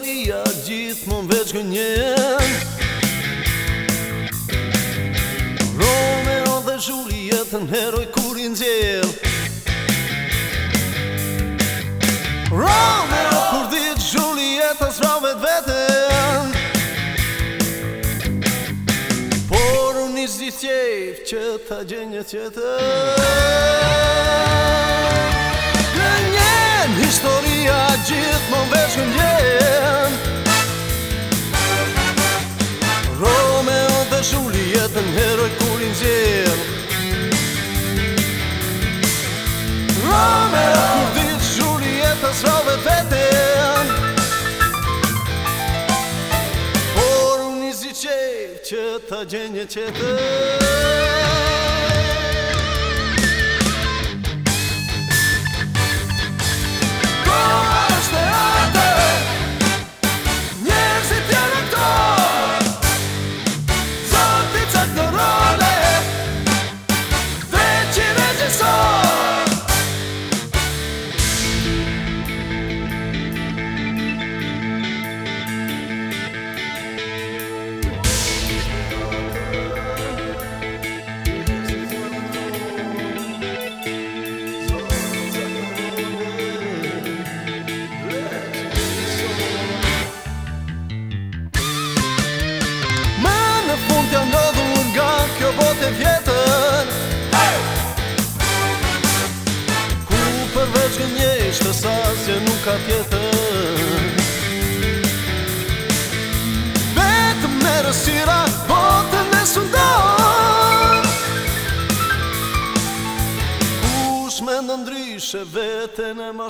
Në njën histori a gjithë më veç kënjën Romero dhe Gjulijetën heroj kuri në zjelë Romero kur ditë Gjulijetë a srao vetë vetën Por unisht zisht qejt që të gjenjët qëtën Në njën histori a gjithë më veç kënjën plaisir Romeo Kur ditë shurjet e sralve të vete Por unë i zi që të gjenje qe të Asje nuk ka tjetën Betë me rësira, botën e sëndon Ushme në ndryshe, betën e ma